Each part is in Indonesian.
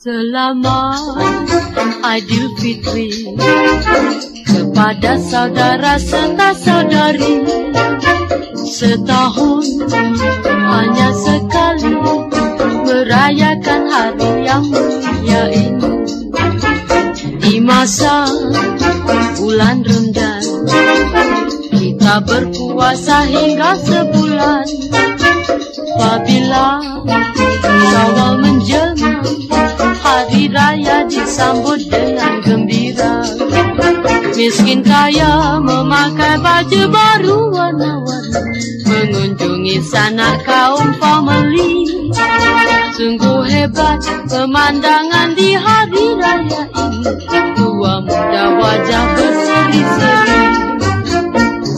Selamat Aidilfitri kepada saudara serta saudari. Setahun hanya sekali merayakan hari yang mulia ini di masa bulan rendah kita berpuasa hingga sebulan. Apabila menjelma hari disambut dengan gembira. Miskin kaya memakai baju baru warna-warni mengunjungi sanak kaum family. Sungguh hebat pemandangan di hari raya ini. Tua muda wajah berseri-seri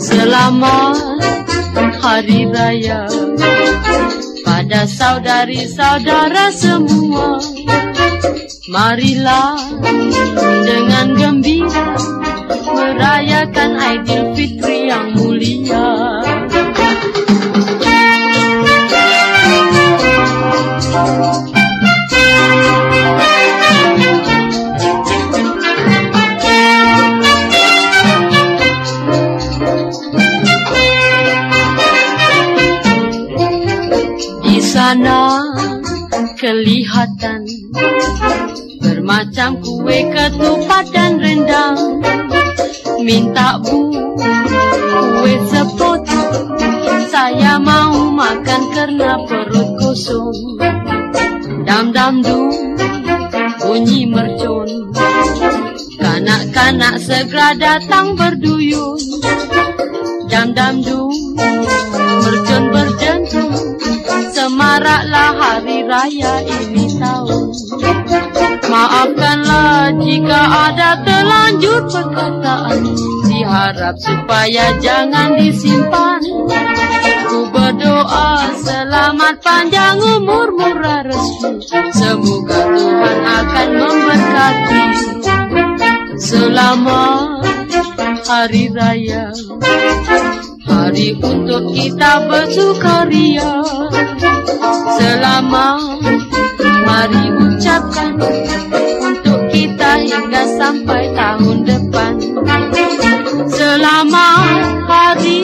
Selamat hari raya Pada saudari-saudara semua Marilah dengan gembira Merayakan Aidilfitri yang mulia. Di sana kelihatan bermacam kue ketupat dan rendang. Minta bu kue sepotong, saya mau makan karena perut kosong. Dam dam du bunyi mercon, kanak-kanak segera datang berduyun. Dam dam du mercon berdentum Semaraklah hari raya ini tahun Maafkanlah jika ada terlanjur perkataan Diharap supaya jangan disimpan. Ku berdoa selamat panjang umur murah rezeki Semoga Tuhan akan memberkati. Selamat hari raya Hari untuk kita bersukaria sampai tahun depan. Selama hari